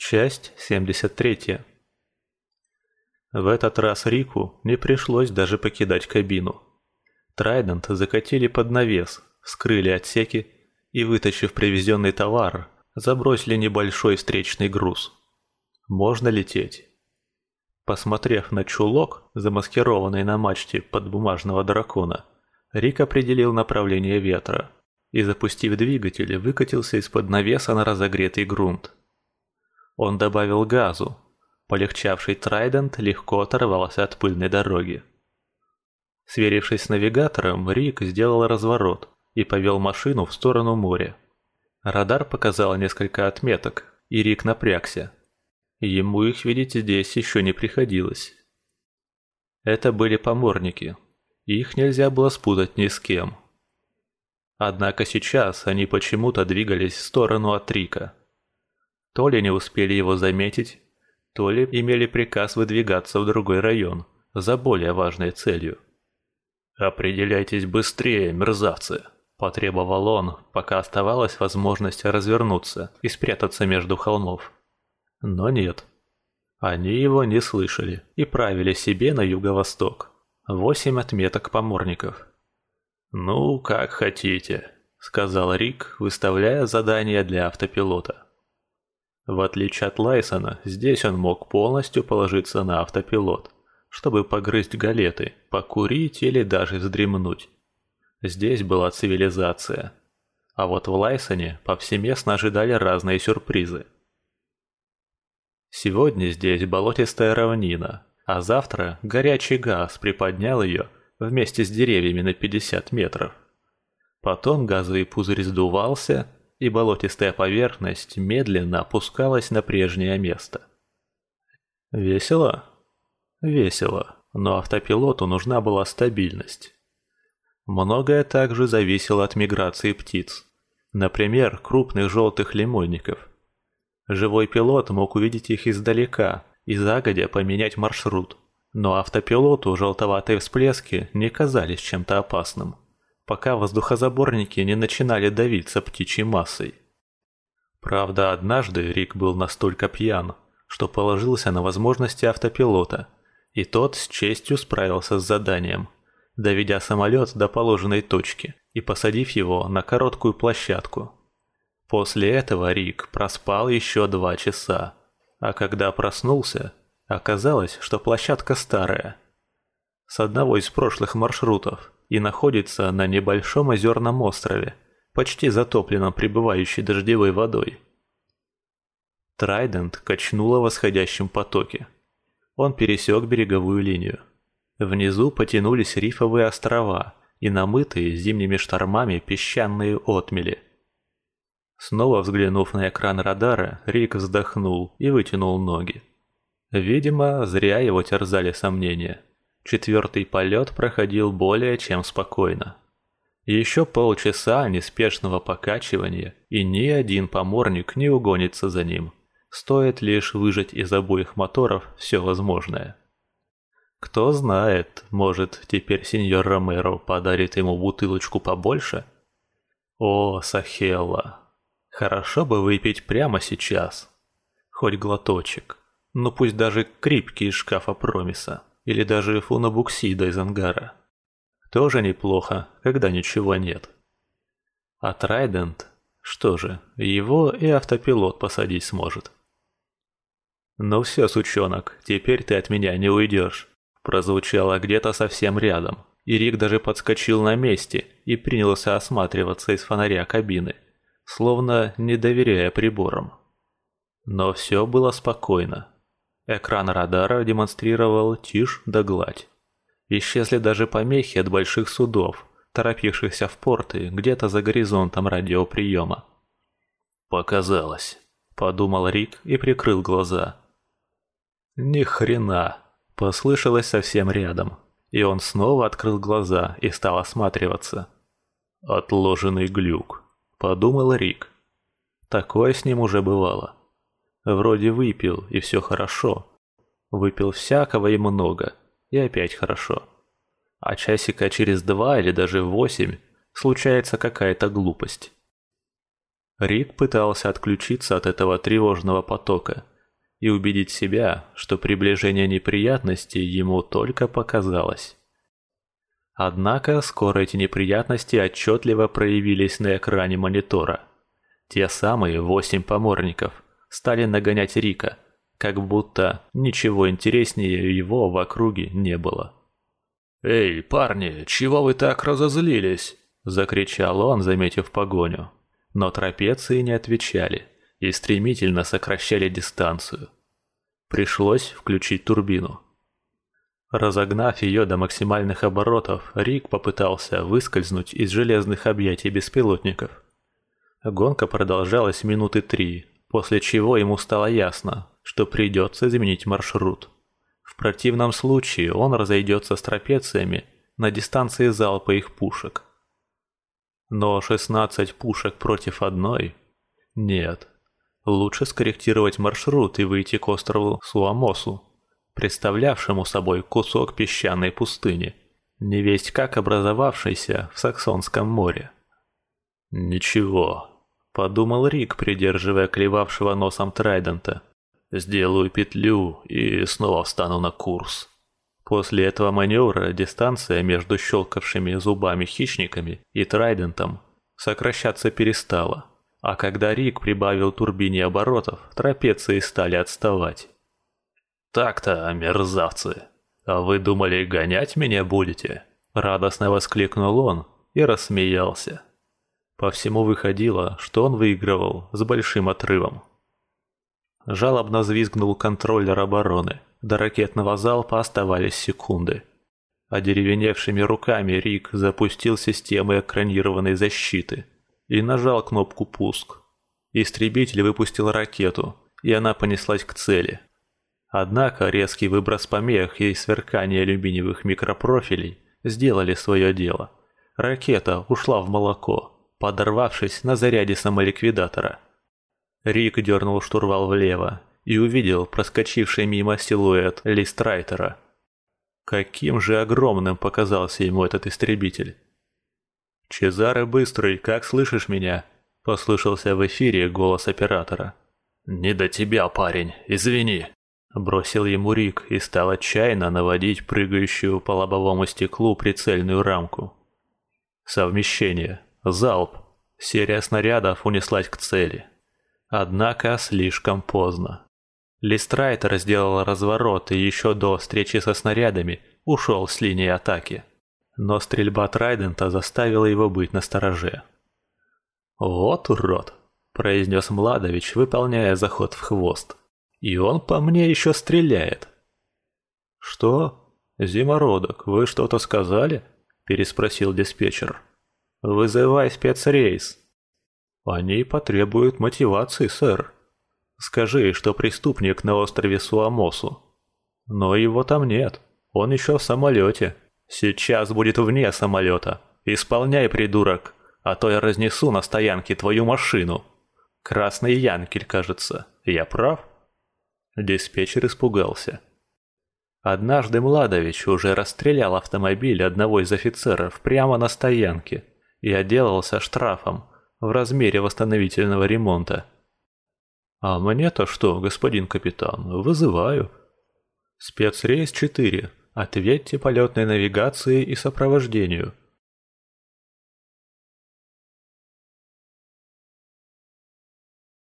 Часть 73. В этот раз Рику не пришлось даже покидать кабину. Трайдент закатили под навес, вскрыли отсеки и, вытащив привезенный товар, забросили небольшой встречный груз. Можно лететь. Посмотрев на чулок, замаскированный на мачте под бумажного дракона, Рик определил направление ветра и, запустив двигатель, выкатился из-под навеса на разогретый грунт. Он добавил газу. Полегчавший Трайдент легко оторвался от пыльной дороги. Сверившись с навигатором, Рик сделал разворот и повел машину в сторону моря. Радар показал несколько отметок, и Рик напрягся. Ему их видеть здесь еще не приходилось. Это были поморники. Их нельзя было спутать ни с кем. Однако сейчас они почему-то двигались в сторону от Рика. То ли не успели его заметить, то ли имели приказ выдвигаться в другой район за более важной целью. «Определяйтесь быстрее, мерзавцы!» – потребовал он, пока оставалась возможность развернуться и спрятаться между холмов. Но нет. Они его не слышали и правили себе на юго-восток. Восемь отметок поморников. «Ну, как хотите», – сказал Рик, выставляя задание для автопилота. В отличие от Лайсона, здесь он мог полностью положиться на автопилот, чтобы погрызть галеты, покурить или даже вздремнуть. Здесь была цивилизация. А вот в Лайсоне повсеместно ожидали разные сюрпризы. Сегодня здесь болотистая равнина, а завтра горячий газ приподнял ее вместе с деревьями на 50 метров. Потом газовый пузырь сдувался, и болотистая поверхность медленно опускалась на прежнее место. Весело? Весело, но автопилоту нужна была стабильность. Многое также зависело от миграции птиц. Например, крупных желтых лимонников. Живой пилот мог увидеть их издалека и загодя поменять маршрут, но автопилоту желтоватые всплески не казались чем-то опасным пока воздухозаборники не начинали давиться птичьей массой. Правда, однажды Рик был настолько пьян, что положился на возможности автопилота, и тот с честью справился с заданием, доведя самолет до положенной точки и посадив его на короткую площадку. После этого Рик проспал еще два часа, а когда проснулся, оказалось, что площадка старая. С одного из прошлых маршрутов – и находится на небольшом озерном острове, почти затопленном прибывающей дождевой водой. Трайдент качнуло в восходящем потоке. Он пересек береговую линию. Внизу потянулись рифовые острова и намытые зимними штормами песчаные отмели. Снова взглянув на экран радара, Рик вздохнул и вытянул ноги. Видимо, зря его терзали сомнения. Четвертый полет проходил более чем спокойно. Еще полчаса неспешного покачивания, и ни один поморник не угонится за ним. Стоит лишь выжать из обоих моторов все возможное. Кто знает, может, теперь сеньор Ромеро подарит ему бутылочку побольше? О, Сахелла, хорошо бы выпить прямо сейчас. Хоть глоточек, ну пусть даже крипкий из шкафа Промиса или даже фунобуксида из ангара. Тоже неплохо, когда ничего нет. А Трайдент, что же, его и автопилот посадить сможет. «Ну все, сучонок, теперь ты от меня не уйдешь», прозвучало где-то совсем рядом, и Рик даже подскочил на месте и принялся осматриваться из фонаря кабины, словно не доверяя приборам. Но все было спокойно. Экран радара демонстрировал тишь да гладь. Исчезли даже помехи от больших судов, торопившихся в порты где-то за горизонтом радиоприема. «Показалось», — подумал Рик и прикрыл глаза. «Ни хрена!» — послышалось совсем рядом, и он снова открыл глаза и стал осматриваться. «Отложенный глюк», — подумал Рик. Такое с ним уже бывало. Вроде выпил, и все хорошо. Выпил всякого и много, и опять хорошо. А часика через два или даже восемь случается какая-то глупость. Рик пытался отключиться от этого тревожного потока и убедить себя, что приближение неприятностей ему только показалось. Однако скоро эти неприятности отчетливо проявились на экране монитора. Те самые восемь поморников стали нагонять Рика, как будто ничего интереснее его в округе не было. «Эй, парни, чего вы так разозлились?» – закричал он, заметив погоню но трапеции не отвечали и стремительно сокращали дистанцию. Пришлось включить турбину. Разогнав ее до максимальных оборотов, Рик попытался выскользнуть из железных объятий беспилотников. Гонка продолжалась минуты три, после чего ему стало ясно, что придется изменить маршрут. В противном случае он разойдется с трапециями на дистанции залпа их пушек. Но 16 пушек против одной? Нет. Лучше скорректировать маршрут и выйти к острову Суамосу, представлявшему собой кусок песчаной пустыни, невесть как образовавшийся в Саксонском море. «Ничего», — подумал Рик, придерживая клевавшего носом Трайдента. «Сделаю петлю и снова встану на курс». После этого маневра дистанция между щелкавшими зубами хищниками и Трайдентом сокращаться перестала, а когда Рик прибавил турбине оборотов, трапеции стали отставать. «Так-то, мерзавцы, а вы думали, гонять меня будете?» Радостно воскликнул он и рассмеялся. По всему выходило, что он выигрывал с большим отрывом. Жалобно взвизгнул контроллер обороны – до ракетного залпа оставались секунды. Одеревеневшими руками Рик запустил системы экранированной защиты и нажал кнопку «Пуск». Истребитель выпустил ракету, и она понеслась к цели. Однако резкий выброс помех и сверкание алюминиевых микропрофилей сделали свое дело. Ракета ушла в молоко, подорвавшись на заряде самоликвидатора. Рик дернул штурвал влево и увидел проскочивший мимо силуэт Листрайтера. Каким же огромным показался ему этот истребитель. «Чезаре Быстрый, как слышишь меня?» – послышался в эфире голос оператора. «Не до тебя, парень, извини», – бросил ему Рик и стал отчаянно наводить прыгающую по лобовому стеклу прицельную рамку. Совмещение. Залп. Серия снарядов унеслась к цели. Однако слишком поздно. Листрайтер сделал разворот и еще до встречи со снарядами ушел с линии атаки. Но стрельба Трайдента заставила его быть настороже. «Вот урод!» – произнес Младович, выполняя заход в хвост. «И он по мне еще стреляет!» «Что? Зимородок, вы что-то сказали?» – переспросил диспетчер. «Вызывай спецрейс». «Они потребуют мотивации, сэр», Скажи, что преступник на острове Суамосу. Но его там нет. Он еще в самолете. Сейчас будет вне самолета. Исполняй, придурок, а то я разнесу на стоянке твою машину. Красный янкель, кажется. Я прав? Диспетчер испугался. Однажды Младович уже расстрелял автомобиль одного из офицеров прямо на стоянке и отделался штрафом в размере восстановительного ремонта. «А мне-то что, господин капитан? Вызываю». «Спецрейс 4. Ответьте полетной навигации и сопровождению».